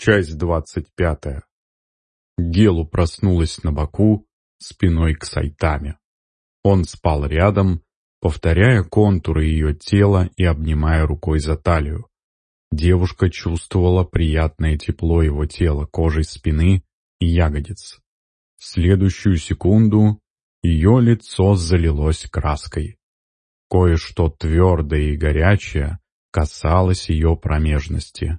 Часть двадцать пятая. Гелу проснулась на боку, спиной к Сайтаме. Он спал рядом, повторяя контуры ее тела и обнимая рукой за талию. Девушка чувствовала приятное тепло его тела, кожей спины и ягодиц. В следующую секунду ее лицо залилось краской. Кое-что твердое и горячее касалось ее промежности.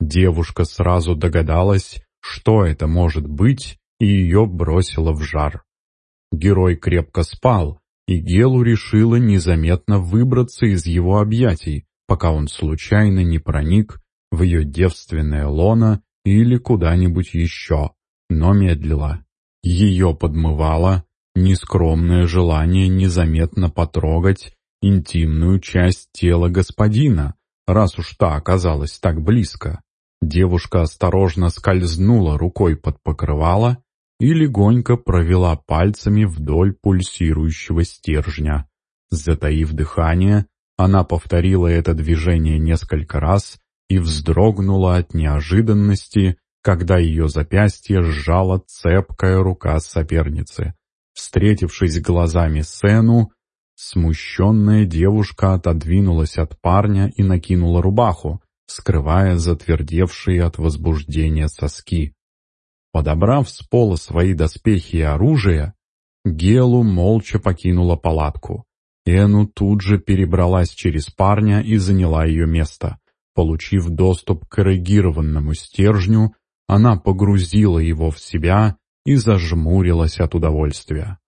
Девушка сразу догадалась, что это может быть, и ее бросило в жар. Герой крепко спал, и Гелу решила незаметно выбраться из его объятий, пока он случайно не проник в ее девственное лоно или куда-нибудь еще, но медлила. Ее подмывало нескромное желание незаметно потрогать интимную часть тела господина, раз уж та оказалась так близко. Девушка осторожно скользнула рукой под покрывало и легонько провела пальцами вдоль пульсирующего стержня. Затаив дыхание, она повторила это движение несколько раз и вздрогнула от неожиданности, когда ее запястье сжала цепкая рука соперницы. Встретившись глазами с Эну, смущенная девушка отодвинулась от парня и накинула рубаху, скрывая затвердевшие от возбуждения соски. Подобрав с пола свои доспехи и оружие, Гелу молча покинула палатку. Эну тут же перебралась через парня и заняла ее место. Получив доступ к эрегированному стержню, она погрузила его в себя и зажмурилась от удовольствия.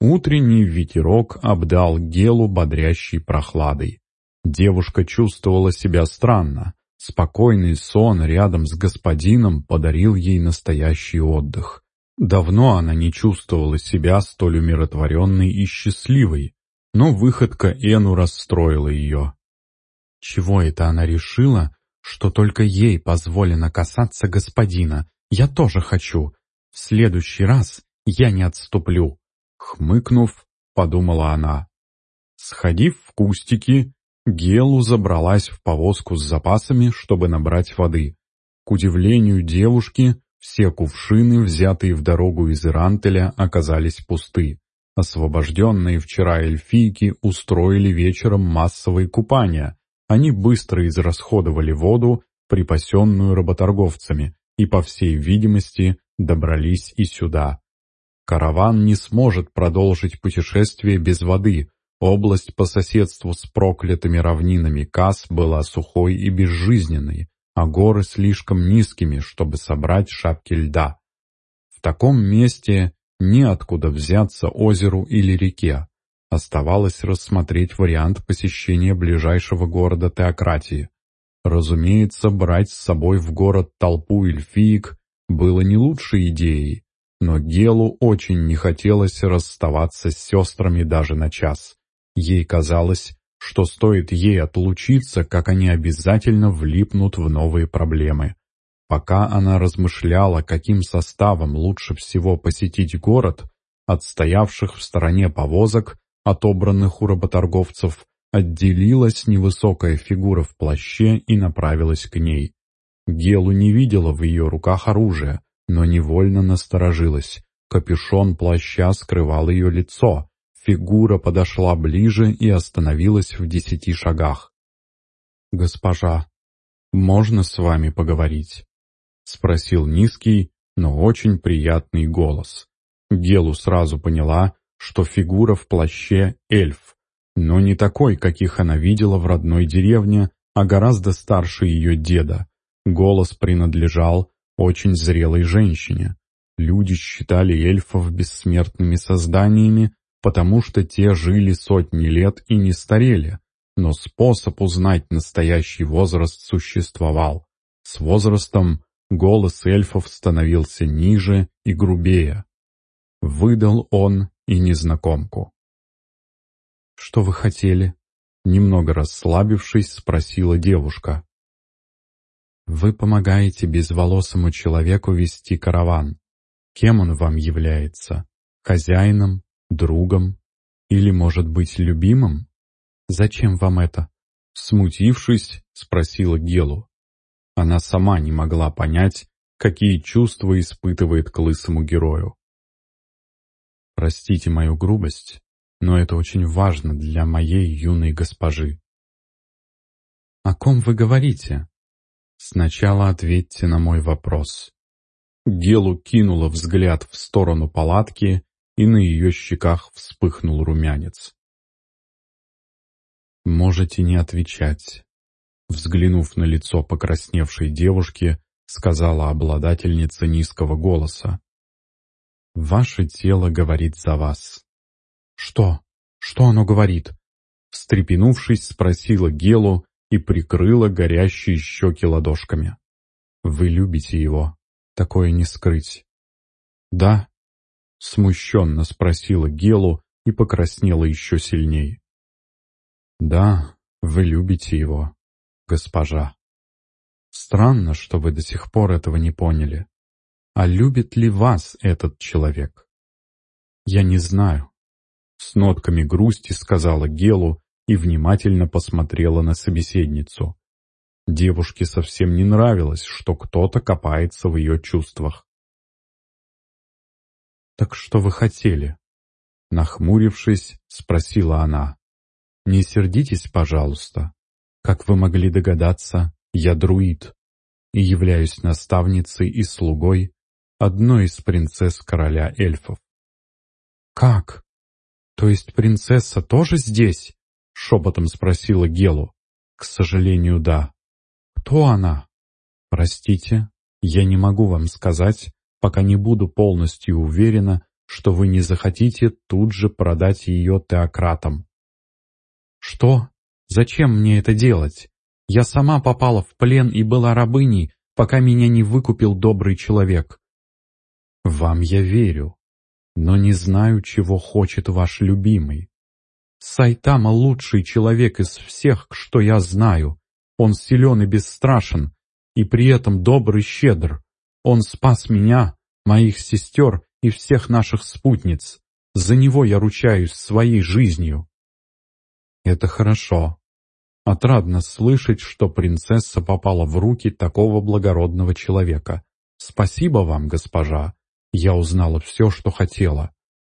Утренний ветерок обдал Гелу бодрящей прохладой. Девушка чувствовала себя странно. Спокойный сон рядом с господином подарил ей настоящий отдых. Давно она не чувствовала себя столь умиротворенной и счастливой, но выходка Эну расстроила ее. Чего это она решила, что только ей позволено касаться господина? Я тоже хочу. В следующий раз я не отступлю. Хмыкнув, подумала она. Сходив в кустики, Гелу забралась в повозку с запасами, чтобы набрать воды. К удивлению девушки, все кувшины, взятые в дорогу из Ирантеля, оказались пусты. Освобожденные вчера эльфийки устроили вечером массовые купания. Они быстро израсходовали воду, припасенную работорговцами, и, по всей видимости, добрались и сюда. Караван не сможет продолжить путешествие без воды, Область по соседству с проклятыми равнинами Кас была сухой и безжизненной, а горы слишком низкими, чтобы собрать шапки льда. В таком месте неоткуда взяться озеру или реке. Оставалось рассмотреть вариант посещения ближайшего города теократии. Разумеется, брать с собой в город толпу эльфиек было не лучшей идеей, но Гелу очень не хотелось расставаться с сестрами даже на час. Ей казалось, что стоит ей отлучиться, как они обязательно влипнут в новые проблемы. Пока она размышляла, каким составом лучше всего посетить город, от стоявших в стороне повозок, отобранных у работорговцев, отделилась невысокая фигура в плаще и направилась к ней. Гелу не видела в ее руках оружия, но невольно насторожилась. Капюшон плаща скрывал ее лицо, Фигура подошла ближе и остановилась в десяти шагах. «Госпожа, можно с вами поговорить?» — спросил низкий, но очень приятный голос. Гелу сразу поняла, что фигура в плаще — эльф, но не такой, каких она видела в родной деревне, а гораздо старше ее деда. Голос принадлежал очень зрелой женщине. Люди считали эльфов бессмертными созданиями, потому что те жили сотни лет и не старели, но способ узнать настоящий возраст существовал. С возрастом голос эльфов становился ниже и грубее. Выдал он и незнакомку. «Что вы хотели?» Немного расслабившись, спросила девушка. «Вы помогаете безволосому человеку вести караван. Кем он вам является? Хозяином другом или, может быть, любимым? Зачем вам это? Смутившись, спросила Гелу. Она сама не могла понять, какие чувства испытывает к лысому герою. «Простите мою грубость, но это очень важно для моей юной госпожи». «О ком вы говорите?» «Сначала ответьте на мой вопрос». Гелу кинула взгляд в сторону палатки, и на ее щеках вспыхнул румянец. «Можете не отвечать», — взглянув на лицо покрасневшей девушки, сказала обладательница низкого голоса. «Ваше тело говорит за вас». «Что? Что оно говорит?» Встрепенувшись, спросила Гелу и прикрыла горящие щеки ладошками. «Вы любите его, такое не скрыть». «Да?» — смущенно спросила Гелу и покраснела еще сильнее. «Да, вы любите его, госпожа. Странно, что вы до сих пор этого не поняли. А любит ли вас этот человек?» «Я не знаю», — с нотками грусти сказала Гелу и внимательно посмотрела на собеседницу. Девушке совсем не нравилось, что кто-то копается в ее чувствах. «Так что вы хотели?» Нахмурившись, спросила она. Не сердитесь, пожалуйста. Как вы могли догадаться, я друид и являюсь наставницей и слугой одной из принцесс короля эльфов. «Как? То есть принцесса тоже здесь?» — шепотом спросила Гелу. «К сожалению, да. Кто она?» «Простите, я не могу вам сказать, пока не буду полностью уверена, что вы не захотите тут же продать ее теократам. «Что? Зачем мне это делать? Я сама попала в плен и была рабыней, пока меня не выкупил добрый человек». «Вам я верю, но не знаю, чего хочет ваш любимый. Сайтама лучший человек из всех, что я знаю. Он силен и бесстрашен, и при этом добр и щедр. Он спас меня, моих сестер и всех наших спутниц. За него я ручаюсь своей жизнью. Это хорошо. Отрадно слышать, что принцесса попала в руки такого благородного человека. Спасибо вам, госпожа. Я узнала все, что хотела.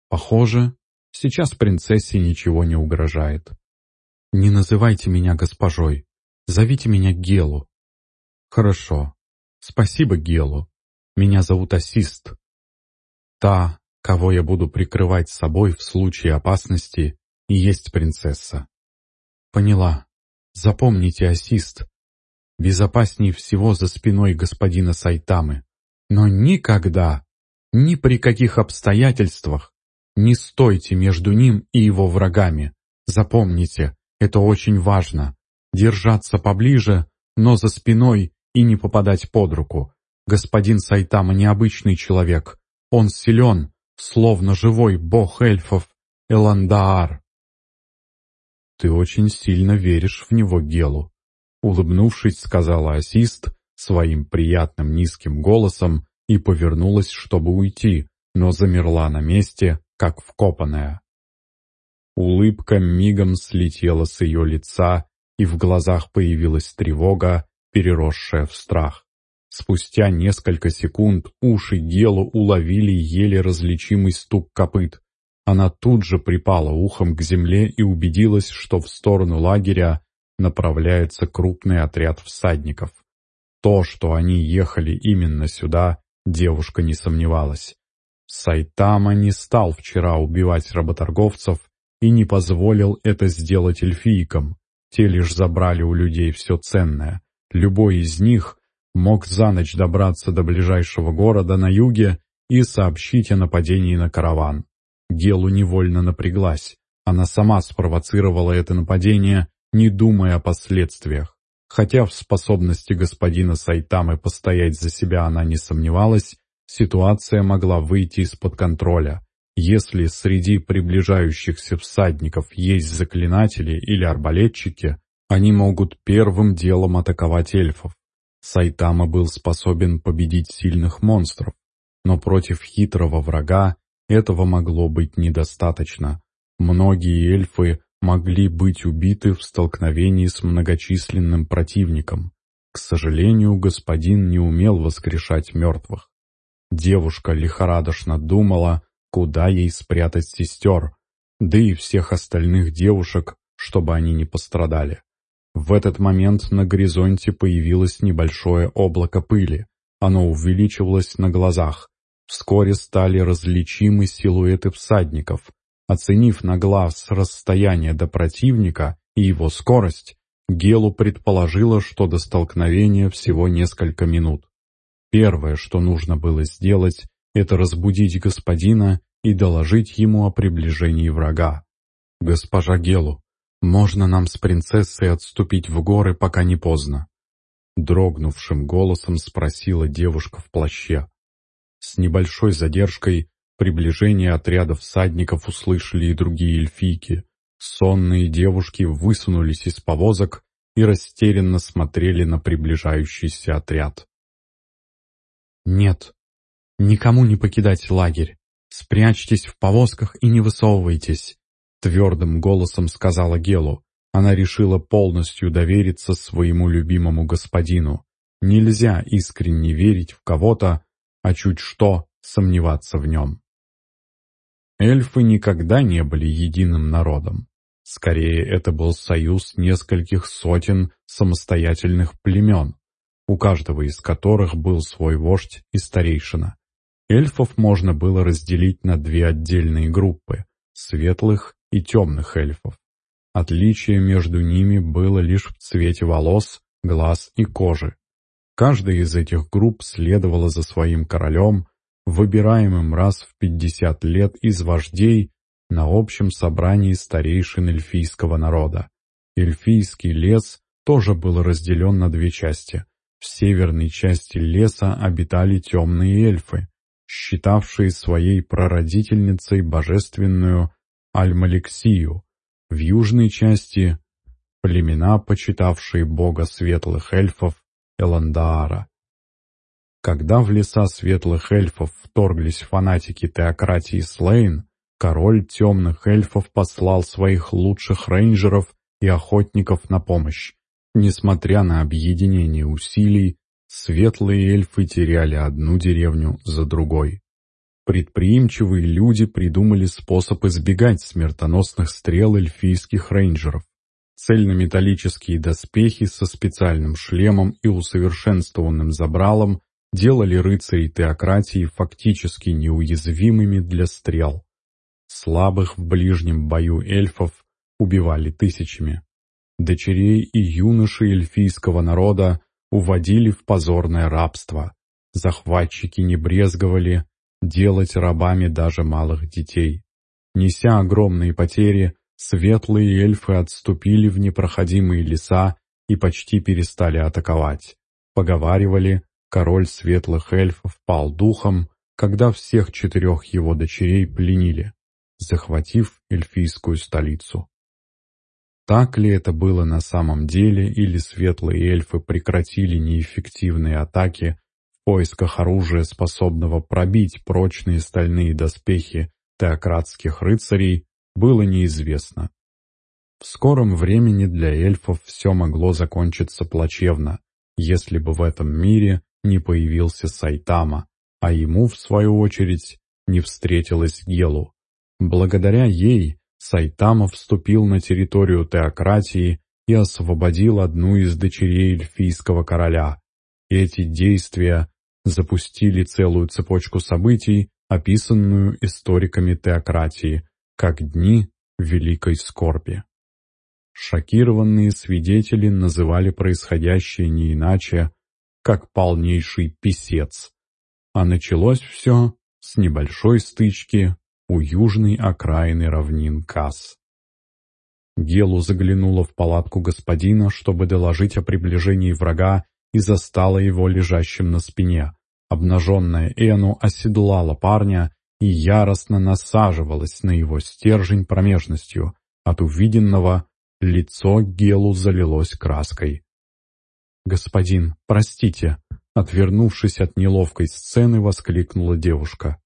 Похоже, сейчас принцессе ничего не угрожает. Не называйте меня госпожой. Зовите меня Гелу. Хорошо. Спасибо, Гелу. Меня зовут Ассист. Та, кого я буду прикрывать собой в случае опасности, и есть принцесса. Поняла. Запомните, ассист. Безопаснее всего за спиной господина Сайтамы. Но никогда, ни при каких обстоятельствах, не стойте между ним и его врагами. Запомните, это очень важно. Держаться поближе, но за спиной и не попадать под руку. Господин Сайтама необычный человек. Он силен, словно живой бог эльфов Эландаар. «Ты очень сильно веришь в него, Гелу», — улыбнувшись, сказала Асист своим приятным низким голосом и повернулась, чтобы уйти, но замерла на месте, как вкопанная. Улыбка мигом слетела с ее лица, и в глазах появилась тревога, переросшая в страх. Спустя несколько секунд уши Гелу уловили еле различимый стук копыт. Она тут же припала ухом к земле и убедилась, что в сторону лагеря направляется крупный отряд всадников. То, что они ехали именно сюда, девушка не сомневалась. Сайтама не стал вчера убивать работорговцев и не позволил это сделать эльфийкам. Те лишь забрали у людей все ценное. Любой из них мог за ночь добраться до ближайшего города на юге и сообщить о нападении на караван. Гелу невольно напряглась. Она сама спровоцировала это нападение, не думая о последствиях. Хотя в способности господина Сайтамы постоять за себя она не сомневалась, ситуация могла выйти из-под контроля. Если среди приближающихся всадников есть заклинатели или арбалетчики, они могут первым делом атаковать эльфов. Сайтама был способен победить сильных монстров, но против хитрого врага этого могло быть недостаточно. Многие эльфы могли быть убиты в столкновении с многочисленным противником. К сожалению, господин не умел воскрешать мертвых. Девушка лихорадочно думала, куда ей спрятать сестер, да и всех остальных девушек, чтобы они не пострадали. В этот момент на горизонте появилось небольшое облако пыли. Оно увеличивалось на глазах. Вскоре стали различимы силуэты всадников. Оценив на глаз расстояние до противника и его скорость, Гелу предположила, что до столкновения всего несколько минут. Первое, что нужно было сделать, это разбудить господина и доложить ему о приближении врага. «Госпожа Гелу, можно нам с принцессой отступить в горы, пока не поздно?» Дрогнувшим голосом спросила девушка в плаще. С небольшой задержкой приближение отряда всадников услышали и другие эльфийки. Сонные девушки высунулись из повозок и растерянно смотрели на приближающийся отряд. «Нет, никому не покидать лагерь. Спрячьтесь в повозках и не высовывайтесь», — твердым голосом сказала Гелу. Она решила полностью довериться своему любимому господину. Нельзя искренне верить в кого-то, а чуть что сомневаться в нем. Эльфы никогда не были единым народом. Скорее, это был союз нескольких сотен самостоятельных племен, у каждого из которых был свой вождь и старейшина. Эльфов можно было разделить на две отдельные группы – светлых и темных эльфов. Отличие между ними было лишь в цвете волос, глаз и кожи. Каждая из этих групп следовала за своим королем, выбираемым раз в 50 лет из вождей на общем собрании старейшин эльфийского народа. Эльфийский лес тоже был разделен на две части. В северной части леса обитали темные эльфы, считавшие своей прародительницей божественную Альмалексию. В южной части — племена, почитавшие бога светлых эльфов Эландаара. Когда в леса светлых эльфов вторглись фанатики теократии Слейн, Король темных эльфов послал своих лучших рейнджеров и охотников на помощь. Несмотря на объединение усилий, светлые эльфы теряли одну деревню за другой. Предприимчивые люди придумали способ избегать смертоносных стрел эльфийских рейнджеров. Цельнометаллические доспехи со специальным шлемом и усовершенствованным забралом делали рыцарей теократии фактически неуязвимыми для стрел. Слабых в ближнем бою эльфов убивали тысячами. Дочерей и юношей эльфийского народа уводили в позорное рабство. Захватчики не брезговали делать рабами даже малых детей. Неся огромные потери, светлые эльфы отступили в непроходимые леса и почти перестали атаковать. Поговаривали, король светлых эльфов пал духом, когда всех четырех его дочерей пленили захватив эльфийскую столицу. Так ли это было на самом деле, или светлые эльфы прекратили неэффективные атаки в поисках оружия, способного пробить прочные стальные доспехи теократских рыцарей, было неизвестно. В скором времени для эльфов все могло закончиться плачевно, если бы в этом мире не появился Сайтама, а ему, в свою очередь, не встретилась Гелу, Благодаря ей Сайтама вступил на территорию теократии и освободил одну из дочерей эльфийского короля. Эти действия запустили целую цепочку событий, описанную историками теократии, как дни великой скорби. Шокированные свидетели называли происходящее не иначе, как полнейший писец. А началось все с небольшой стычки у южной окраины равнин Касс. Гелу заглянула в палатку господина, чтобы доложить о приближении врага, и застала его лежащим на спине. Обнаженная Эну оседлала парня и яростно насаживалась на его стержень промежностью. От увиденного лицо Гелу залилось краской. «Господин, простите!» Отвернувшись от неловкой сцены, воскликнула девушка.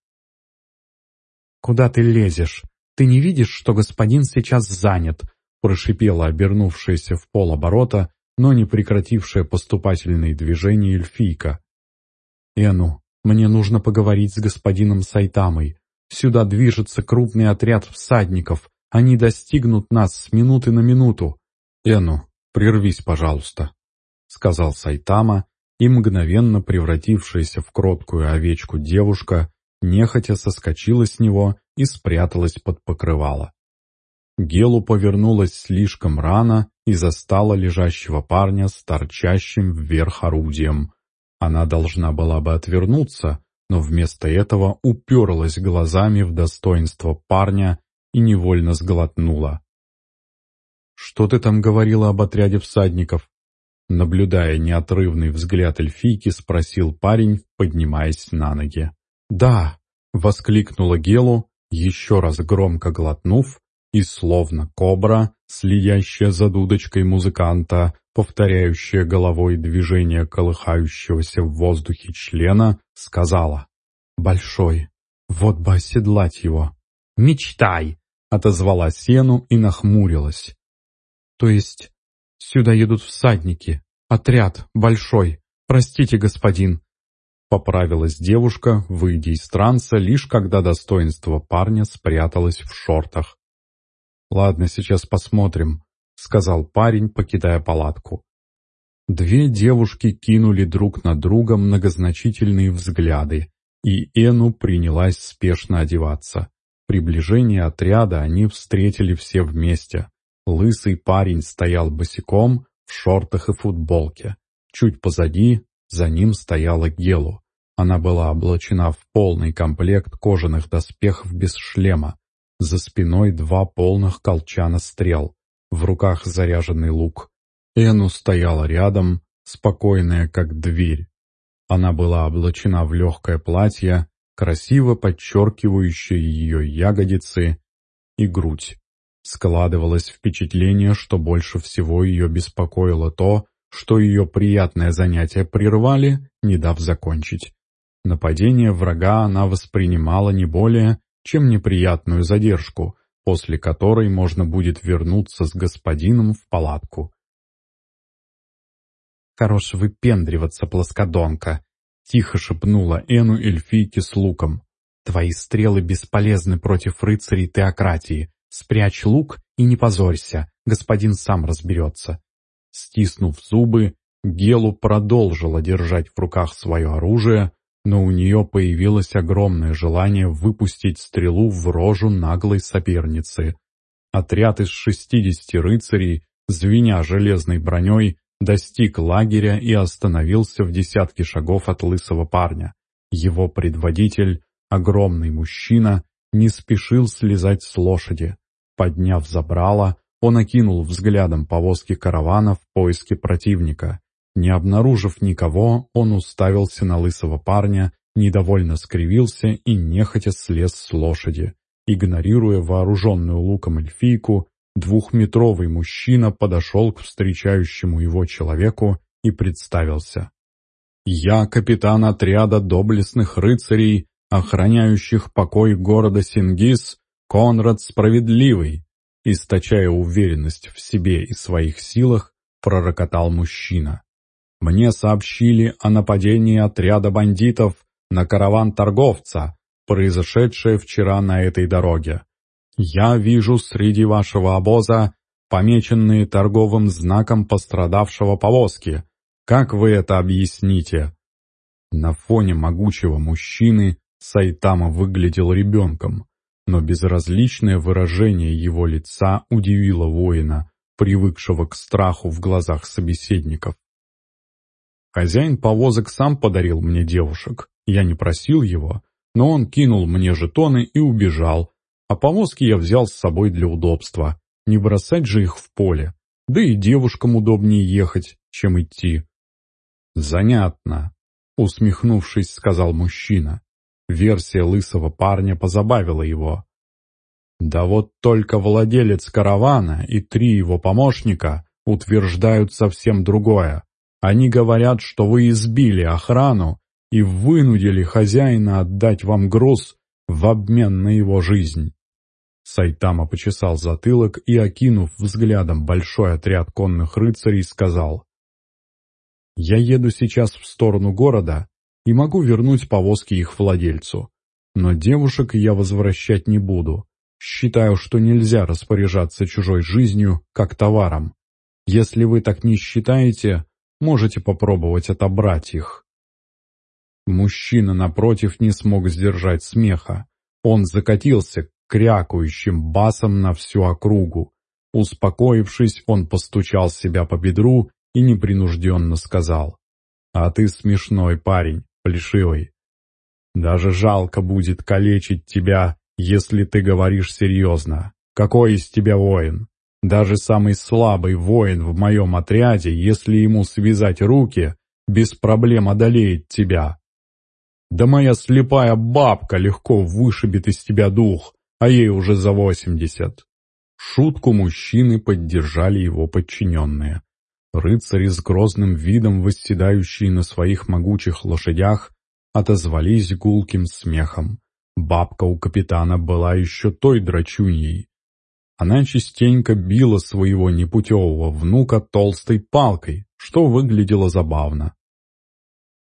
«Куда ты лезешь? Ты не видишь, что господин сейчас занят?» прошипела обернувшаяся в полоборота но не прекратившая поступательные движения эльфийка. «Эну, мне нужно поговорить с господином Сайтамой. Сюда движется крупный отряд всадников. Они достигнут нас с минуты на минуту. Эну, прервись, пожалуйста», — сказал Сайтама, и мгновенно превратившаяся в кроткую овечку девушка нехотя соскочила с него и спряталась под покрывало. Гелу повернулась слишком рано и застала лежащего парня с торчащим вверх орудием. Она должна была бы отвернуться, но вместо этого уперлась глазами в достоинство парня и невольно сглотнула. «Что ты там говорила об отряде всадников?» Наблюдая неотрывный взгляд эльфийки, спросил парень, поднимаясь на ноги. «Да!» — воскликнула Гелу, еще раз громко глотнув, и словно кобра, следящая за дудочкой музыканта, повторяющая головой движение колыхающегося в воздухе члена, сказала «Большой, вот бы оседлать его». «Мечтай!» — отозвала Сену и нахмурилась. «То есть сюда едут всадники, отряд большой, простите, господин». Поправилась девушка, выйдя из транса, лишь когда достоинство парня спряталось в шортах. «Ладно, сейчас посмотрим», — сказал парень, покидая палатку. Две девушки кинули друг на друга многозначительные взгляды, и Эну принялась спешно одеваться. Приближение отряда они встретили все вместе. Лысый парень стоял босиком, в шортах и футболке. Чуть позади, за ним стояла Гелу. Она была облачена в полный комплект кожаных доспехов без шлема, за спиной два полных колчана стрел, в руках заряженный лук. Эну стояла рядом, спокойная как дверь. Она была облачена в легкое платье, красиво подчеркивающее ее ягодицы и грудь. Складывалось впечатление, что больше всего ее беспокоило то, что ее приятное занятие прервали, не дав закончить. Нападение врага она воспринимала не более, чем неприятную задержку, после которой можно будет вернуться с господином в палатку. «Хорош выпендриваться, плоскодонка!» — тихо шепнула Эну эльфийке с луком. «Твои стрелы бесполезны против рыцарей теократии. Спрячь лук и не позорься, господин сам разберется». Стиснув зубы, Гелу продолжила держать в руках свое оружие, но у нее появилось огромное желание выпустить стрелу в рожу наглой соперницы. Отряд из шестидесяти рыцарей, звеня железной броней, достиг лагеря и остановился в десятке шагов от лысого парня. Его предводитель, огромный мужчина, не спешил слезать с лошади. Подняв забрало, он окинул взглядом повозки каравана в поиске противника. Не обнаружив никого, он уставился на лысого парня, недовольно скривился и нехотя слез с лошади. Игнорируя вооруженную луком эльфийку, двухметровый мужчина подошел к встречающему его человеку и представился. «Я капитан отряда доблестных рыцарей, охраняющих покой города Сингис, Конрад Справедливый», источая уверенность в себе и своих силах, пророкотал мужчина. Мне сообщили о нападении отряда бандитов на караван торговца, произошедшее вчера на этой дороге. Я вижу среди вашего обоза помеченные торговым знаком пострадавшего повозки. Как вы это объясните?» На фоне могучего мужчины Сайтама выглядел ребенком, но безразличное выражение его лица удивило воина, привыкшего к страху в глазах собеседников. Хозяин повозок сам подарил мне девушек. Я не просил его, но он кинул мне жетоны и убежал, а повозки я взял с собой для удобства. Не бросать же их в поле. Да и девушкам удобнее ехать, чем идти. «Занятно», — усмехнувшись, сказал мужчина. Версия лысого парня позабавила его. Да вот только владелец каравана и три его помощника утверждают совсем другое. Они говорят, что вы избили охрану и вынудили хозяина отдать вам груз в обмен на его жизнь. Сайтама почесал затылок и, окинув взглядом большой отряд конных рыцарей, сказал, Я еду сейчас в сторону города и могу вернуть повозки их владельцу. Но девушек я возвращать не буду. Считаю, что нельзя распоряжаться чужой жизнью, как товаром. Если вы так не считаете, можете попробовать отобрать их. Мужчина, напротив, не смог сдержать смеха. Он закатился крякающим басом на всю округу. Успокоившись, он постучал себя по бедру и непринужденно сказал. «А ты смешной парень, плешивый. Даже жалко будет калечить тебя, если ты говоришь серьезно. Какой из тебя воин? Даже самый слабый воин в моем отряде, если ему связать руки, без проблем одолеет тебя. Да моя слепая бабка легко вышибет из тебя дух, а ей уже за восемьдесят. Шутку мужчины поддержали его подчиненные. Рыцари с грозным видом, восседающие на своих могучих лошадях, отозвались гулким смехом. Бабка у капитана была еще той драчуньей. Она частенько била своего непутевого внука толстой палкой, что выглядело забавно.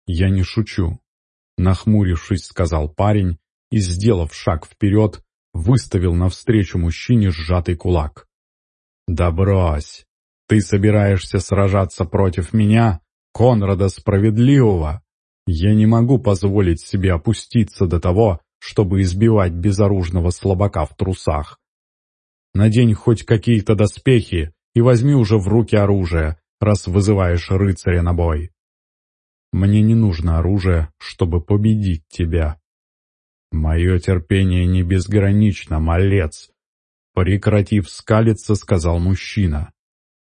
«Я не шучу», — нахмурившись, сказал парень и, сделав шаг вперед, выставил навстречу мужчине сжатый кулак. «Да брось! Ты собираешься сражаться против меня, Конрада Справедливого? Я не могу позволить себе опуститься до того, чтобы избивать безоружного слабака в трусах. Надень хоть какие-то доспехи и возьми уже в руки оружие, раз вызываешь рыцаря на бой. Мне не нужно оружие, чтобы победить тебя. Мое терпение не безгранично, малец. Прекратив скалиться, сказал мужчина.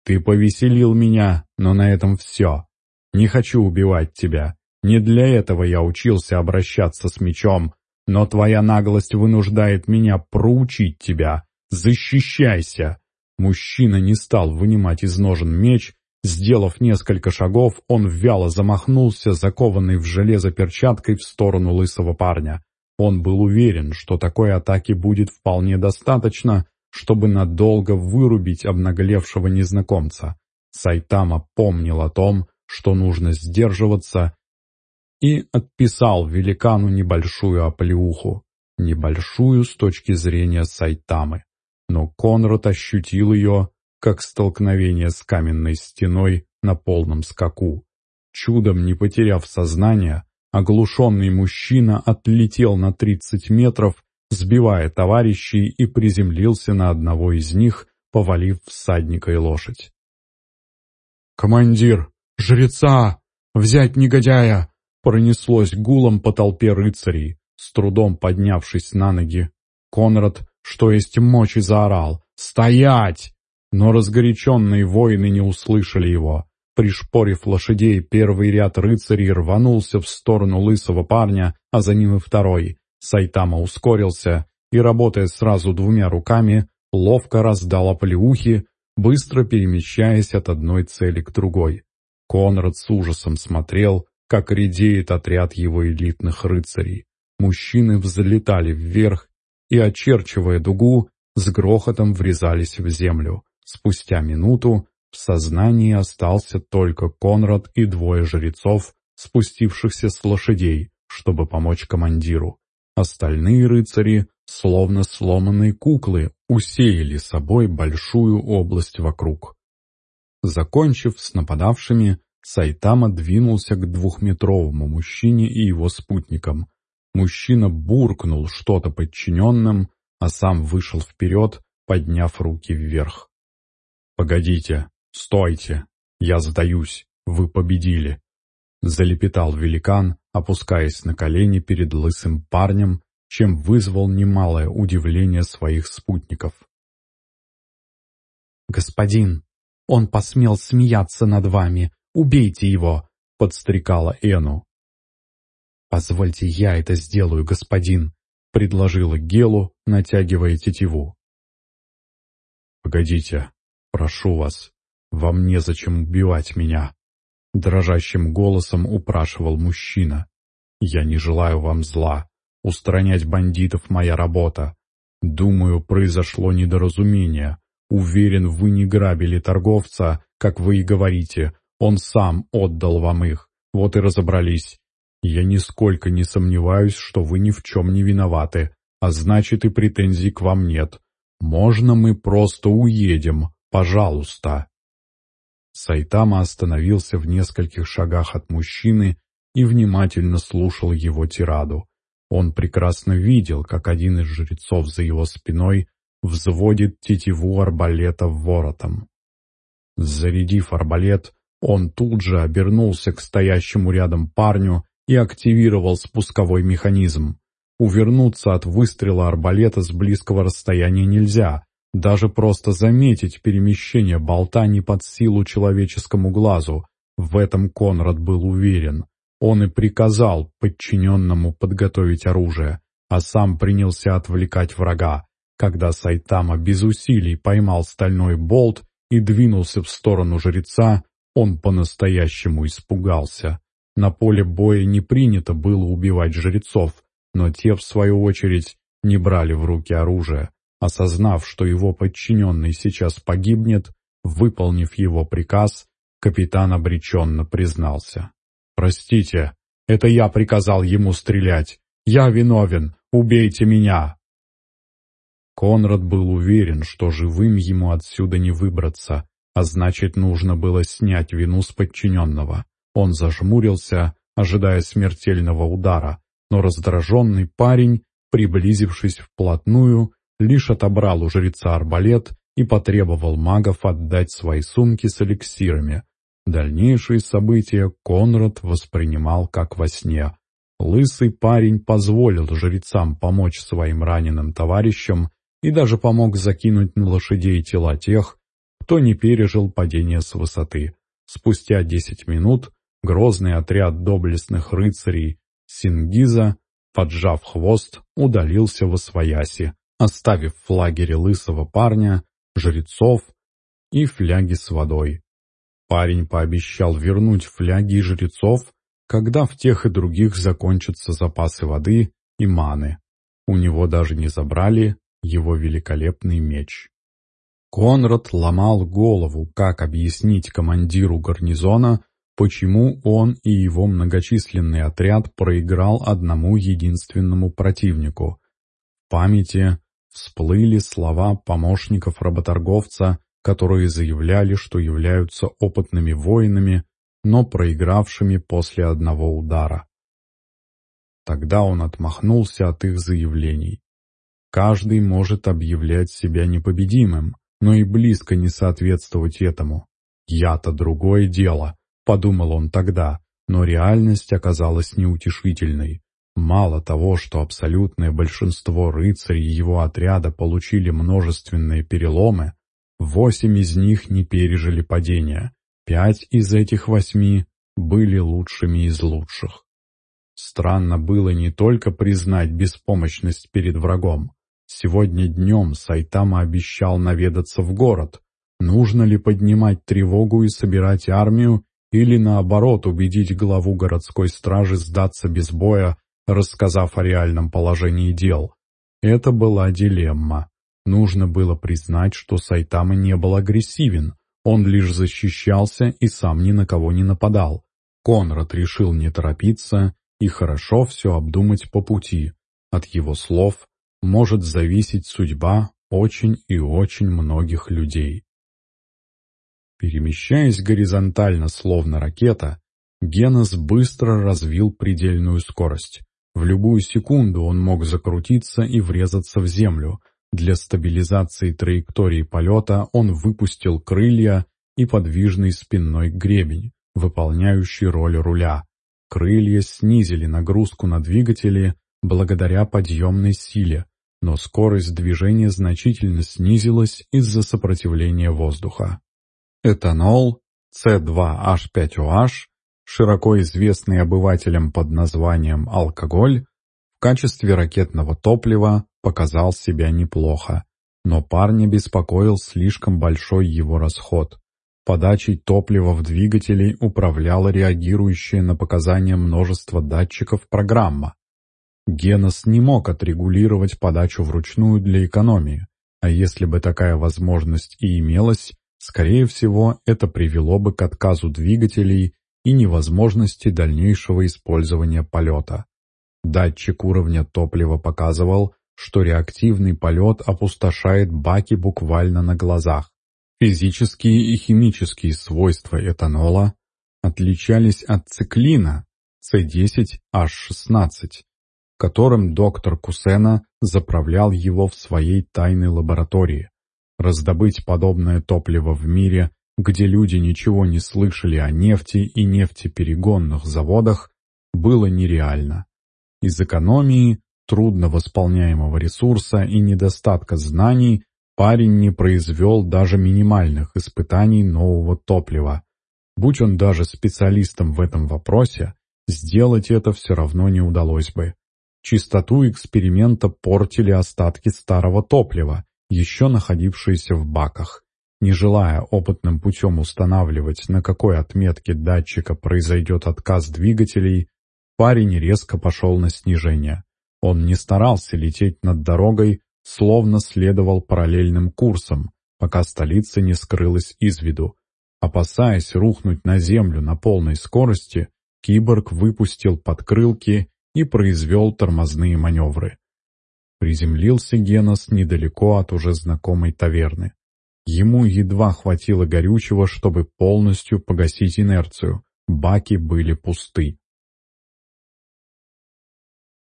Ты повеселил меня, но на этом все. Не хочу убивать тебя. Не для этого я учился обращаться с мечом, но твоя наглость вынуждает меня проучить тебя. Защищайся!» Мужчина не стал вынимать из ножен меч. Сделав несколько шагов, он вяло замахнулся, закованный в железо перчаткой в сторону лысого парня. Он был уверен, что такой атаки будет вполне достаточно, чтобы надолго вырубить обнаглевшего незнакомца. Сайтама помнил о том, что нужно сдерживаться и отписал великану небольшую оплеуху, небольшую с точки зрения Сайтамы. Но Конрад ощутил ее, как столкновение с каменной стеной на полном скаку. Чудом не потеряв сознание, оглушенный мужчина отлетел на 30 метров, сбивая товарищей и приземлился на одного из них, повалив всадника и лошадь. «Командир! Жреца! Взять негодяя!» пронеслось гулом по толпе рыцарей, с трудом поднявшись на ноги. Конрад, что есть мочи, заорал «Стоять!» Но разгоряченные воины не услышали его. Пришпорив лошадей, первый ряд рыцарей рванулся в сторону лысого парня, а за ним и второй. Сайтама ускорился и, работая сразу двумя руками, ловко раздал оплеухи, быстро перемещаясь от одной цели к другой. Конрад с ужасом смотрел, как редеет отряд его элитных рыцарей. Мужчины взлетали вверх и, очерчивая дугу, с грохотом врезались в землю. Спустя минуту в сознании остался только Конрад и двое жрецов, спустившихся с лошадей, чтобы помочь командиру. Остальные рыцари, словно сломанные куклы, усеяли собой большую область вокруг. Закончив с нападавшими, Сайтама двинулся к двухметровому мужчине и его спутникам. Мужчина буркнул что-то подчиненным, а сам вышел вперед, подняв руки вверх. «Погодите, стойте, я сдаюсь, вы победили!» Залепетал великан, опускаясь на колени перед лысым парнем, чем вызвал немалое удивление своих спутников. «Господин, он посмел смеяться над вами, Убейте его!» — подстрекала Эну. «Позвольте я это сделаю, господин», — предложила Гелу, натягивая тетиву. «Погодите, прошу вас, вам незачем убивать меня», — дрожащим голосом упрашивал мужчина. «Я не желаю вам зла. Устранять бандитов — моя работа. Думаю, произошло недоразумение. Уверен, вы не грабили торговца, как вы и говорите, Он сам отдал вам их. Вот и разобрались. Я нисколько не сомневаюсь, что вы ни в чем не виноваты, а значит и претензий к вам нет. Можно мы просто уедем, пожалуйста». Сайтама остановился в нескольких шагах от мужчины и внимательно слушал его тираду. Он прекрасно видел, как один из жрецов за его спиной взводит тетиву арбалета воротом. Зарядив арбалет, он тут же обернулся к стоящему рядом парню и активировал спусковой механизм. Увернуться от выстрела арбалета с близкого расстояния нельзя, даже просто заметить перемещение болта не под силу человеческому глазу. В этом Конрад был уверен. Он и приказал подчиненному подготовить оружие, а сам принялся отвлекать врага. Когда Сайтама без усилий поймал стальной болт и двинулся в сторону жреца, он по-настоящему испугался. На поле боя не принято было убивать жрецов, но те, в свою очередь, не брали в руки оружие. Осознав, что его подчиненный сейчас погибнет, выполнив его приказ, капитан обреченно признался. «Простите, это я приказал ему стрелять. Я виновен, убейте меня!» Конрад был уверен, что живым ему отсюда не выбраться, а значит, нужно было снять вину с подчиненного. Он зажмурился, ожидая смертельного удара, но раздраженный парень, приблизившись вплотную, лишь отобрал у жреца арбалет и потребовал магов отдать свои сумки с эликсирами. Дальнейшие события Конрад воспринимал как во сне. Лысый парень позволил жрецам помочь своим раненым товарищам и даже помог закинуть на лошадей тела тех, кто не пережил падение с высоты. Спустя десять минут грозный отряд доблестных рыцарей Сингиза, поджав хвост, удалился во свояси, оставив в лагере лысого парня, жрецов и фляги с водой. Парень пообещал вернуть фляги и жрецов, когда в тех и других закончатся запасы воды и маны. У него даже не забрали его великолепный меч. Конрад ломал голову, как объяснить командиру гарнизона, почему он и его многочисленный отряд проиграл одному единственному противнику. В памяти всплыли слова помощников работорговца, которые заявляли, что являются опытными воинами, но проигравшими после одного удара. Тогда он отмахнулся от их заявлений. Каждый может объявлять себя непобедимым, но и близко не соответствовать этому. «Я-то другое дело», — подумал он тогда, но реальность оказалась неутешительной. Мало того, что абсолютное большинство рыцарей его отряда получили множественные переломы, восемь из них не пережили падения, пять из этих восьми были лучшими из лучших. Странно было не только признать беспомощность перед врагом. Сегодня днем Сайтама обещал наведаться в город. Нужно ли поднимать тревогу и собирать армию, или наоборот убедить главу городской стражи сдаться без боя рассказав о реальном положении дел. Это была дилемма. Нужно было признать, что Сайтама не был агрессивен, он лишь защищался и сам ни на кого не нападал. Конрад решил не торопиться и хорошо все обдумать по пути. От его слов может зависеть судьба очень и очень многих людей. Перемещаясь горизонтально, словно ракета, Генос быстро развил предельную скорость. В любую секунду он мог закрутиться и врезаться в землю. Для стабилизации траектории полета он выпустил крылья и подвижный спинной гребень, выполняющий роль руля. Крылья снизили нагрузку на двигатели благодаря подъемной силе, но скорость движения значительно снизилась из-за сопротивления воздуха. Этанол C2H5OH широко известный обывателям под названием алкоголь, в качестве ракетного топлива показал себя неплохо, но парня беспокоил слишком большой его расход. Подачей топлива в двигатели управляла реагирующая на показания множества датчиков программа. Генос не мог отрегулировать подачу вручную для экономии, а если бы такая возможность и имелась, Скорее всего, это привело бы к отказу двигателей и невозможности дальнейшего использования полета. Датчик уровня топлива показывал, что реактивный полет опустошает баки буквально на глазах. Физические и химические свойства этанола отличались от циклина C10H16, которым доктор Кусена заправлял его в своей тайной лаборатории. Раздобыть подобное топливо в мире, где люди ничего не слышали о нефти и нефтеперегонных заводах, было нереально. Из экономии, трудно восполняемого ресурса и недостатка знаний парень не произвел даже минимальных испытаний нового топлива. Будь он даже специалистом в этом вопросе, сделать это все равно не удалось бы. Чистоту эксперимента портили остатки старого топлива, еще находившиеся в баках. Не желая опытным путем устанавливать, на какой отметке датчика произойдет отказ двигателей, парень резко пошел на снижение. Он не старался лететь над дорогой, словно следовал параллельным курсом, пока столица не скрылась из виду. Опасаясь рухнуть на землю на полной скорости, киборг выпустил подкрылки и произвел тормозные маневры. Приземлился Генос недалеко от уже знакомой таверны. Ему едва хватило горючего, чтобы полностью погасить инерцию. Баки были пусты.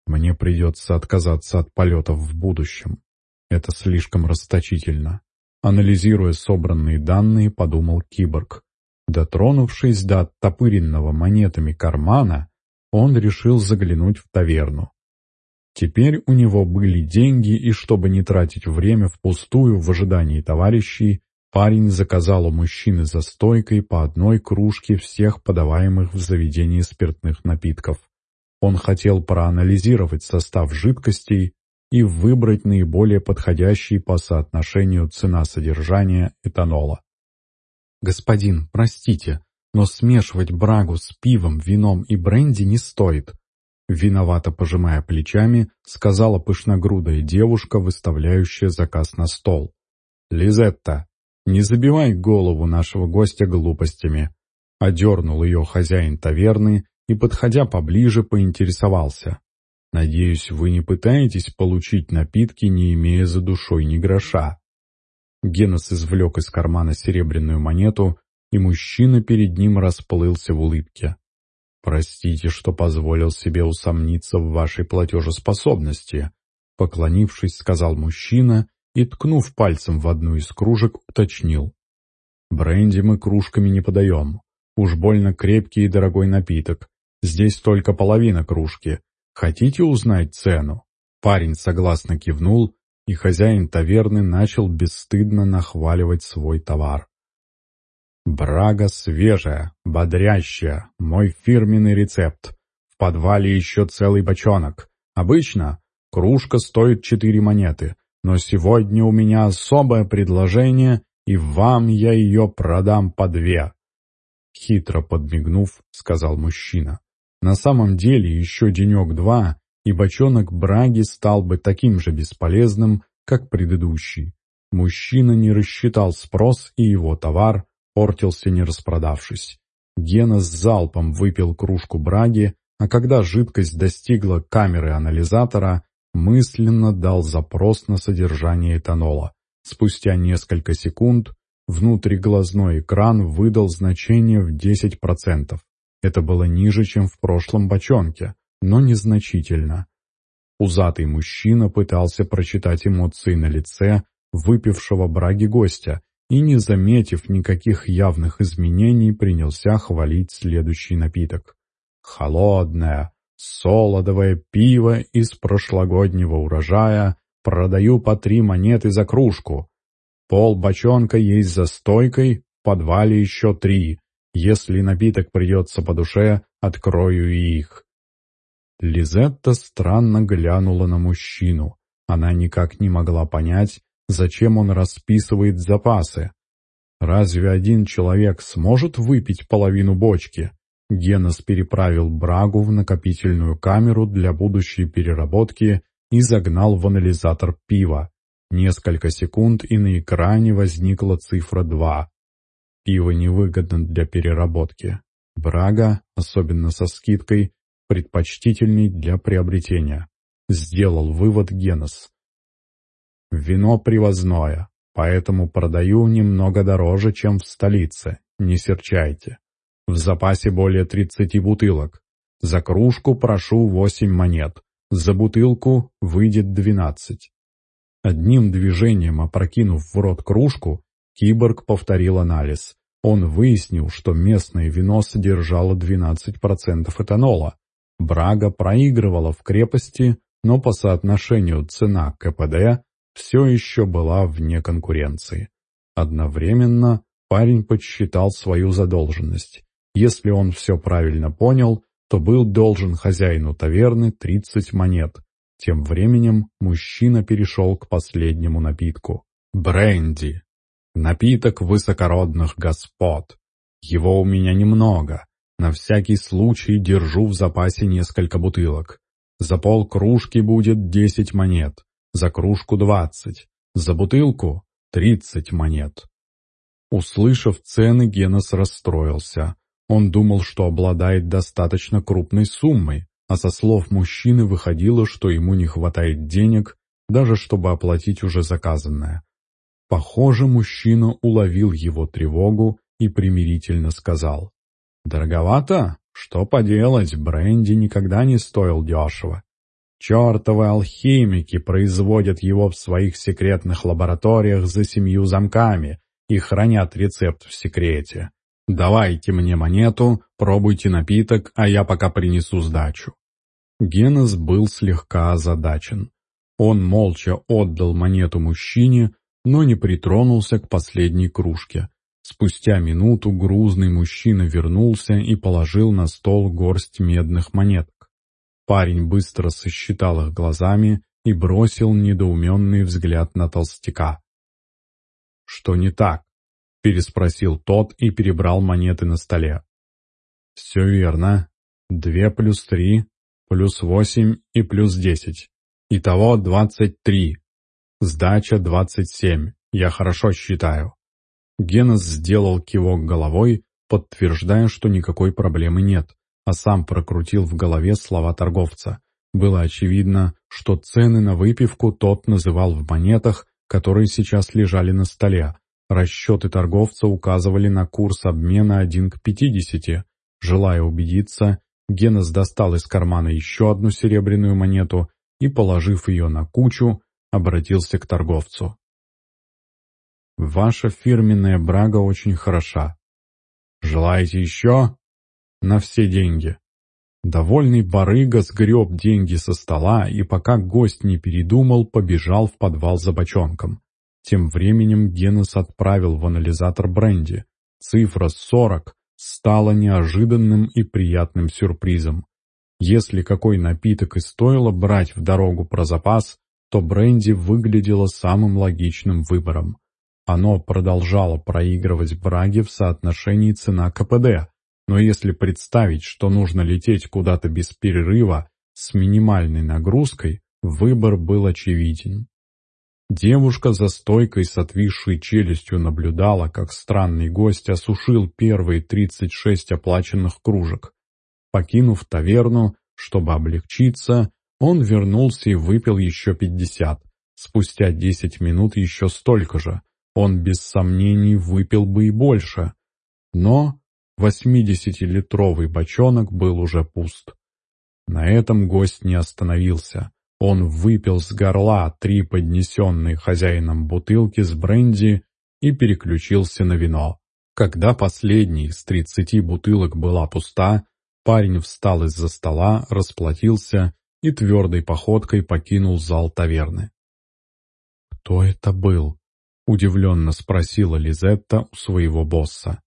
Мне придется отказаться от полетов в будущем. Это слишком расточительно. Анализируя собранные данные, подумал киборг. Дотронувшись до оттопыренного монетами кармана, он решил заглянуть в таверну. Теперь у него были деньги, и чтобы не тратить время впустую в ожидании товарищей, парень заказал у мужчины за стойкой по одной кружке всех подаваемых в заведении спиртных напитков. Он хотел проанализировать состав жидкостей и выбрать наиболее подходящий по соотношению цена-содержания этанола. «Господин, простите, но смешивать брагу с пивом, вином и бренди не стоит», Виновато пожимая плечами, сказала пышногрудая девушка, выставляющая заказ на стол. «Лизетта, не забивай голову нашего гостя глупостями», — одернул ее хозяин таверны и, подходя поближе, поинтересовался. «Надеюсь, вы не пытаетесь получить напитки, не имея за душой ни гроша?» Генос извлек из кармана серебряную монету, и мужчина перед ним расплылся в улыбке. «Простите, что позволил себе усомниться в вашей платежеспособности», поклонившись, сказал мужчина и, ткнув пальцем в одну из кружек, уточнил. «Бренди мы кружками не подаем. Уж больно крепкий и дорогой напиток. Здесь только половина кружки. Хотите узнать цену?» Парень согласно кивнул, и хозяин таверны начал бесстыдно нахваливать свой товар. Брага свежая, бодрящая, мой фирменный рецепт. В подвале еще целый бочонок. Обычно кружка стоит четыре монеты, но сегодня у меня особое предложение, и вам я ее продам по две. Хитро подмигнув, сказал мужчина. На самом деле еще денек-два, и бочонок браги стал бы таким же бесполезным, как предыдущий. Мужчина не рассчитал спрос, и его товар портился не распродавшись. Гена с залпом выпил кружку браги, а когда жидкость достигла камеры анализатора, мысленно дал запрос на содержание этанола. Спустя несколько секунд внутриглазной экран выдал значение в 10%. Это было ниже, чем в прошлом бочонке, но незначительно. Узатый мужчина пытался прочитать эмоции на лице выпившего браги гостя и, не заметив никаких явных изменений, принялся хвалить следующий напиток. «Холодное, солодовое пиво из прошлогоднего урожая продаю по три монеты за кружку. Пол бочонка есть за стойкой, в подвале еще три. Если напиток придется по душе, открою и их». Лизетта странно глянула на мужчину. Она никак не могла понять, Зачем он расписывает запасы? Разве один человек сможет выпить половину бочки? Генос переправил брагу в накопительную камеру для будущей переработки и загнал в анализатор пива. Несколько секунд, и на экране возникла цифра 2. пиво невыгодно для переработки. Брага, особенно со скидкой, предпочтительней для приобретения. Сделал вывод Генос. Вино привозное, поэтому продаю немного дороже, чем в столице, не серчайте. В запасе более 30 бутылок. За кружку прошу 8 монет, за бутылку выйдет 12. Одним движением опрокинув в рот кружку, киборг повторил анализ. Он выяснил, что местное вино содержало 12% этанола. Брага проигрывала в крепости, но по соотношению цена КПД все еще была вне конкуренции. Одновременно парень подсчитал свою задолженность. Если он все правильно понял, то был должен хозяину таверны 30 монет. Тем временем мужчина перешел к последнему напитку. Бренди. Напиток высокородных господ. Его у меня немного. На всякий случай держу в запасе несколько бутылок. За пол кружки будет десять монет, за кружку двадцать, за бутылку тридцать монет. Услышав цены, Генос расстроился. Он думал, что обладает достаточно крупной суммой, а со слов мужчины выходило, что ему не хватает денег, даже чтобы оплатить уже заказанное. Похоже, мужчина уловил его тревогу и примирительно сказал. «Дороговато? Что поделать, бренди никогда не стоил дешево. Чертовы алхимики производят его в своих секретных лабораториях за семью замками и хранят рецепт в секрете. Давайте мне монету, пробуйте напиток, а я пока принесу сдачу». Генес был слегка озадачен. Он молча отдал монету мужчине, но не притронулся к последней кружке. Спустя минуту грузный мужчина вернулся и положил на стол горсть медных монеток. Парень быстро сосчитал их глазами и бросил недоуменный взгляд на толстяка. «Что не так?» — переспросил тот и перебрал монеты на столе. «Все верно. Две плюс три, плюс восемь и плюс десять. Итого двадцать три. Сдача двадцать семь. Я хорошо считаю». Генос сделал кивок головой, подтверждая, что никакой проблемы нет, а сам прокрутил в голове слова торговца. Было очевидно, что цены на выпивку тот называл в монетах, которые сейчас лежали на столе. Расчеты торговца указывали на курс обмена 1 к 50. Желая убедиться, Генос достал из кармана еще одну серебряную монету и, положив ее на кучу, обратился к торговцу. «Ваша фирменная брага очень хороша. Желаете еще?» «На все деньги». Довольный барыга сгреб деньги со стола и, пока гость не передумал, побежал в подвал за бочонком. Тем временем Генос отправил в анализатор бренди. Цифра 40 стала неожиданным и приятным сюрпризом. Если какой напиток и стоило брать в дорогу про запас, то бренди выглядело самым логичным выбором. Оно продолжало проигрывать браги в соотношении цена КПД, но если представить, что нужно лететь куда-то без перерыва с минимальной нагрузкой, выбор был очевиден. Девушка за стойкой с отвисшей челюстью наблюдала, как странный гость осушил первые 36 оплаченных кружек. Покинув таверну, чтобы облегчиться, он вернулся и выпил еще 50. Спустя 10 минут еще столько же, он без сомнений выпил бы и больше. Но восьмидесятилитровый бочонок был уже пуст. На этом гость не остановился. Он выпил с горла три поднесенные хозяином бутылки с бренди и переключился на вино. Когда последний из тридцати бутылок была пуста, парень встал из-за стола, расплатился и твердой походкой покинул зал таверны. «Кто это был?» — удивленно спросила Лизетта у своего босса.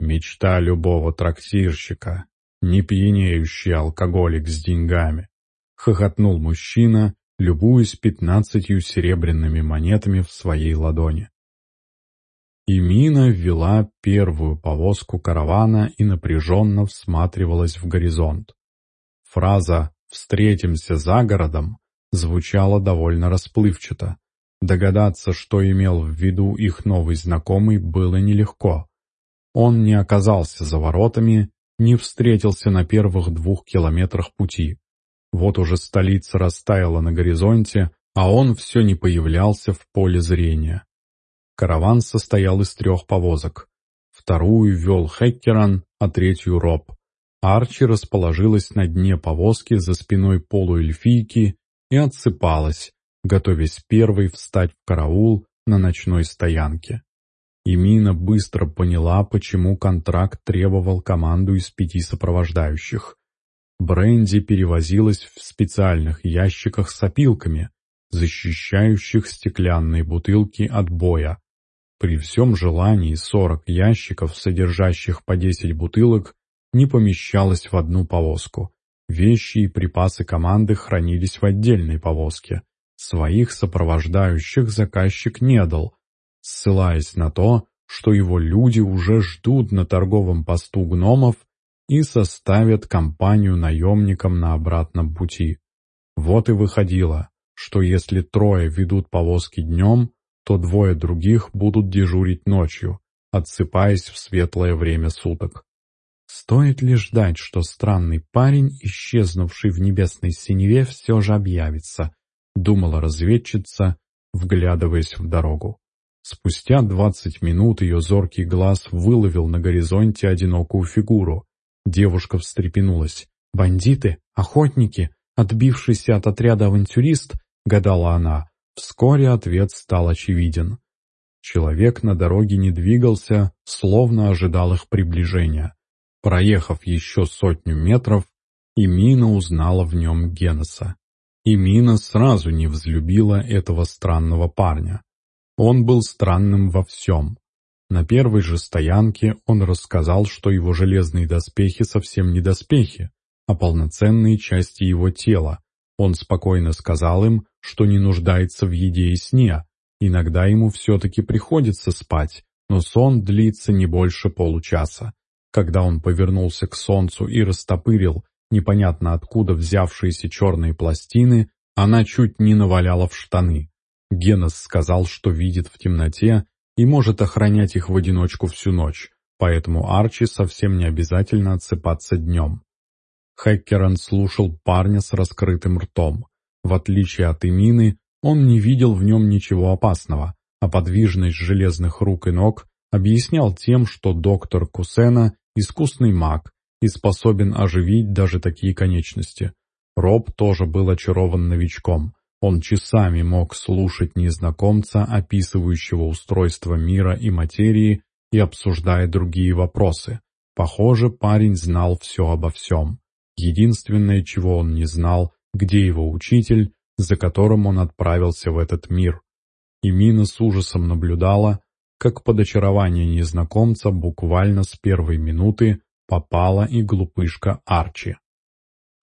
«Мечта любого трактирщика, не пьянеющий алкоголик с деньгами», — хохотнул мужчина, любуясь пятнадцатью серебряными монетами в своей ладони. И Мина ввела первую повозку каравана и напряженно всматривалась в горизонт. Фраза «встретимся за городом» звучала довольно расплывчато, Догадаться, что имел в виду их новый знакомый, было нелегко. Он не оказался за воротами, не встретился на первых двух километрах пути. Вот уже столица растаяла на горизонте, а он все не появлялся в поле зрения. Караван состоял из трех повозок. Вторую вел Хеккеран, а третью — Роб. Арчи расположилась на дне повозки за спиной полуэльфийки и отсыпалась, готовясь первой встать в караул на ночной стоянке. И Мина быстро поняла, почему контракт требовал команду из пяти сопровождающих. Бренди перевозилась в специальных ящиках с опилками, защищающих стеклянные бутылки от боя. При всем желании 40 ящиков, содержащих по 10 бутылок, не помещалось в одну повозку. Вещи и припасы команды хранились в отдельной повозке. Своих сопровождающих заказчик не дал, ссылаясь на то, что его люди уже ждут на торговом посту гномов и составят компанию наемникам на обратном пути. Вот и выходило, что если трое ведут повозки днем, то двое других будут дежурить ночью, отсыпаясь в светлое время суток. Стоит ли ждать, что странный парень, исчезнувший в небесной синеве, все же объявится, думала разведчица, вглядываясь в дорогу. Спустя двадцать минут ее зоркий глаз выловил на горизонте одинокую фигуру. Девушка встрепенулась. «Бандиты? Охотники? Отбившийся от отряда авантюрист?» — гадала она. Вскоре ответ стал очевиден. Человек на дороге не двигался, словно ожидал их приближения. Проехав еще сотню метров, Имина узнала в нем Генеса. Имина сразу не взлюбила этого странного парня. Он был странным во всем. На первой же стоянке он рассказал, что его железные доспехи совсем не доспехи, а полноценные части его тела. Он спокойно сказал им, что не нуждается в еде и сне. Иногда ему все-таки приходится спать, но сон длится не больше получаса. Когда он повернулся к солнцу и растопырил непонятно откуда взявшиеся черные пластины, она чуть не наваляла в штаны. Генос сказал, что видит в темноте и может охранять их в одиночку всю ночь, поэтому Арчи совсем не обязательно отсыпаться днем. Хеккеран слушал парня с раскрытым ртом. В отличие от Эмины, он не видел в нем ничего опасного, а подвижность железных рук и ног объяснял тем, что доктор Кусена – искусный маг и способен оживить даже такие конечности. Роб тоже был очарован новичком. Он часами мог слушать незнакомца, описывающего устройство мира и материи, и обсуждая другие вопросы. Похоже, парень знал все обо всем. Единственное, чего он не знал, где его учитель, за которым он отправился в этот мир. И Мина с ужасом наблюдала, как под очарование незнакомца буквально с первой минуты попала и глупышка Арчи.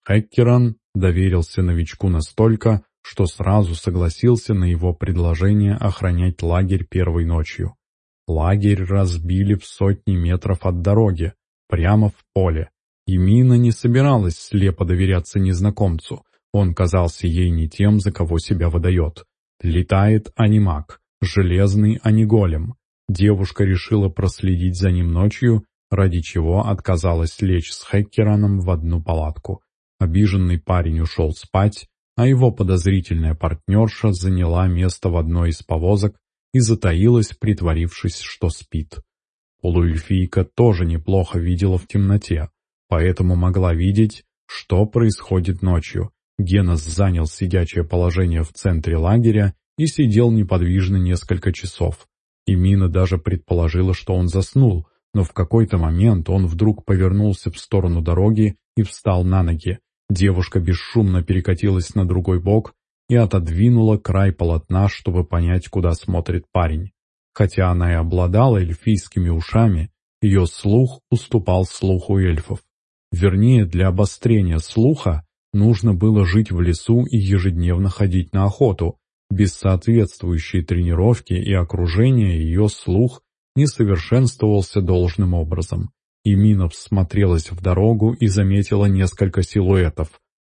Хеккеран доверился новичку настолько, что сразу согласился на его предложение охранять лагерь первой ночью. Лагерь разбили в сотни метров от дороги, прямо в поле. И Мина не собиралась слепо доверяться незнакомцу. Он казался ей не тем, за кого себя выдает. Летает анимак, железный, а не голем. Девушка решила проследить за ним ночью, ради чего отказалась лечь с Хеккераном в одну палатку. Обиженный парень ушел спать, а его подозрительная партнерша заняла место в одной из повозок и затаилась, притворившись, что спит. Полуэльфийка тоже неплохо видела в темноте, поэтому могла видеть, что происходит ночью. Генос занял сидячее положение в центре лагеря и сидел неподвижно несколько часов. И Мина даже предположила, что он заснул, но в какой-то момент он вдруг повернулся в сторону дороги и встал на ноги. Девушка бесшумно перекатилась на другой бок и отодвинула край полотна, чтобы понять, куда смотрит парень. Хотя она и обладала эльфийскими ушами, ее слух уступал слуху эльфов. Вернее, для обострения слуха нужно было жить в лесу и ежедневно ходить на охоту. Без соответствующей тренировки и окружения ее слух не совершенствовался должным образом. И Мина всмотрелась в дорогу и заметила несколько силуэтов.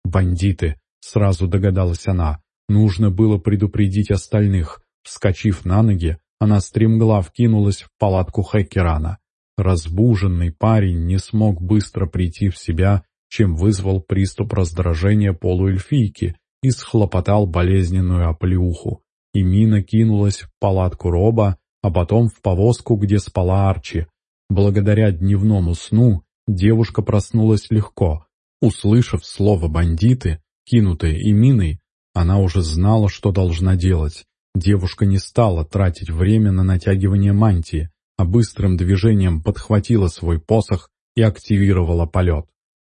«Бандиты!» — сразу догадалась она. «Нужно было предупредить остальных. Вскочив на ноги, она стремглав кинулась в палатку Хекерана. Разбуженный парень не смог быстро прийти в себя, чем вызвал приступ раздражения полуэльфийки и схлопотал болезненную оплеуху. И Мина кинулась в палатку Роба, а потом в повозку, где спала Арчи. Благодаря дневному сну девушка проснулась легко. Услышав слово «бандиты», кинутое Иминой, она уже знала, что должна делать. Девушка не стала тратить время на натягивание мантии, а быстрым движением подхватила свой посох и активировала полет.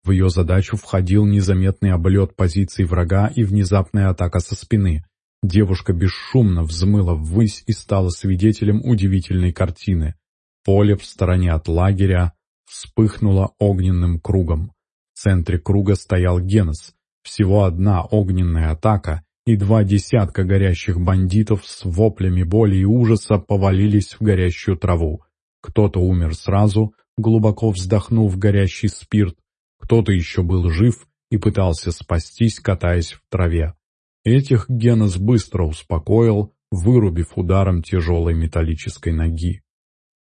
В ее задачу входил незаметный облет позиций врага и внезапная атака со спины. Девушка бесшумно взмыла ввысь и стала свидетелем удивительной картины. Поле в стороне от лагеря вспыхнуло огненным кругом. В центре круга стоял Генос. Всего одна огненная атака, и два десятка горящих бандитов с воплями боли и ужаса повалились в горящую траву. Кто-то умер сразу, глубоко вздохнув горящий спирт, кто-то еще был жив и пытался спастись, катаясь в траве. Этих Генос быстро успокоил, вырубив ударом тяжелой металлической ноги.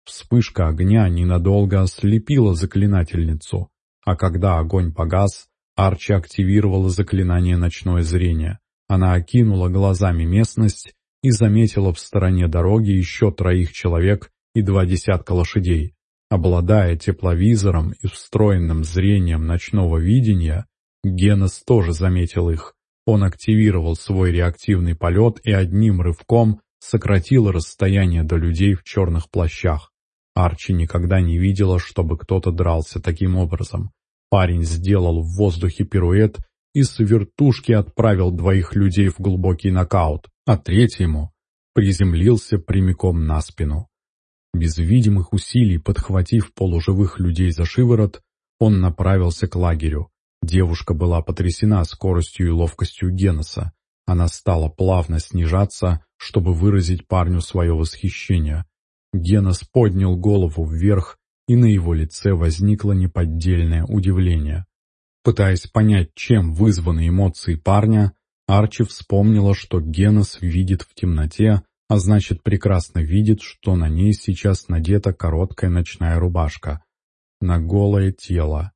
Вспышка огня ненадолго ослепила заклинательницу, а когда огонь погас, Арчи активировала заклинание «Ночное зрение». Она окинула глазами местность и заметила в стороне дороги еще троих человек и два десятка лошадей. Обладая тепловизором и встроенным зрением ночного видения, Генос тоже заметил их. Он активировал свой реактивный полет и одним рывком сократил расстояние до людей в черных плащах. Арчи никогда не видела, чтобы кто-то дрался таким образом. Парень сделал в воздухе пируэт и с вертушки отправил двоих людей в глубокий нокаут, а третьему приземлился прямиком на спину. Без видимых усилий, подхватив полуживых людей за шиворот, он направился к лагерю. Девушка была потрясена скоростью и ловкостью Геноса. Она стала плавно снижаться, чтобы выразить парню свое восхищение. Генос поднял голову вверх, и на его лице возникло неподдельное удивление. Пытаясь понять, чем вызваны эмоции парня, Арчи вспомнила, что Генос видит в темноте, а значит прекрасно видит, что на ней сейчас надета короткая ночная рубашка на голое тело.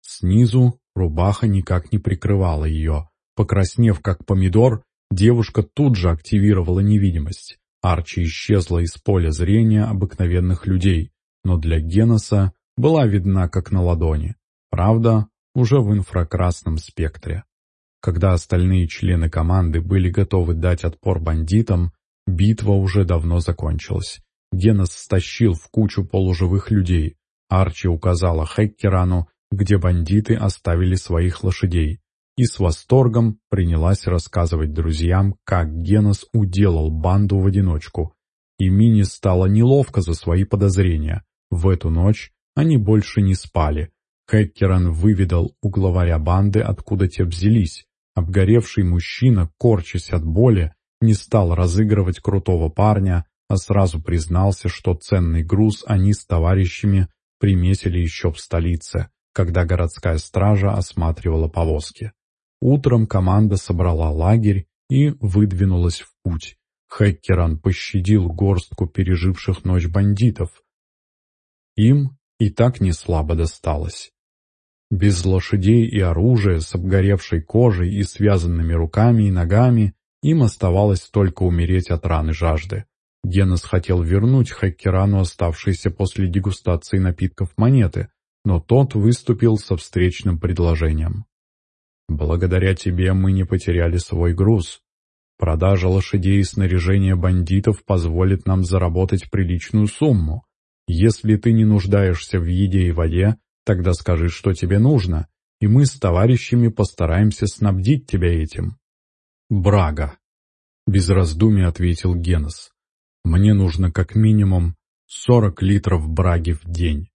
Снизу рубаха никак не прикрывала ее. Покраснев как помидор, девушка тут же активировала невидимость. Арчи исчезла из поля зрения обыкновенных людей, но для Геноса была видна как на ладони. Правда, уже в инфракрасном спектре. Когда остальные члены команды были готовы дать отпор бандитам, битва уже давно закончилась. Генос стащил в кучу полуживых людей. Арчи указала Хеккерану, где бандиты оставили своих лошадей, и с восторгом принялась рассказывать друзьям, как Генос уделал банду в одиночку. И Мини стало неловко за свои подозрения. В эту ночь они больше не спали, Хеккеран выведал у главаря банды, откуда те взялись. Обгоревший мужчина, корчась от боли, не стал разыгрывать крутого парня, а сразу признался, что ценный груз они с товарищами приметили еще в столице, когда городская стража осматривала повозки. Утром команда собрала лагерь и выдвинулась в путь. Хеккеран пощадил горстку переживших ночь бандитов. Им и так не слабо досталось. Без лошадей и оружия, с обгоревшей кожей и связанными руками и ногами, им оставалось только умереть от раны жажды. Генос хотел вернуть Хаккерану оставшиеся после дегустации напитков монеты, но тот выступил со встречным предложением. «Благодаря тебе мы не потеряли свой груз. Продажа лошадей и снаряжения бандитов позволит нам заработать приличную сумму. Если ты не нуждаешься в еде и воде, Тогда скажи, что тебе нужно, и мы с товарищами постараемся снабдить тебя этим». «Брага», — без раздумий ответил Генос. «Мне нужно как минимум сорок литров браги в день».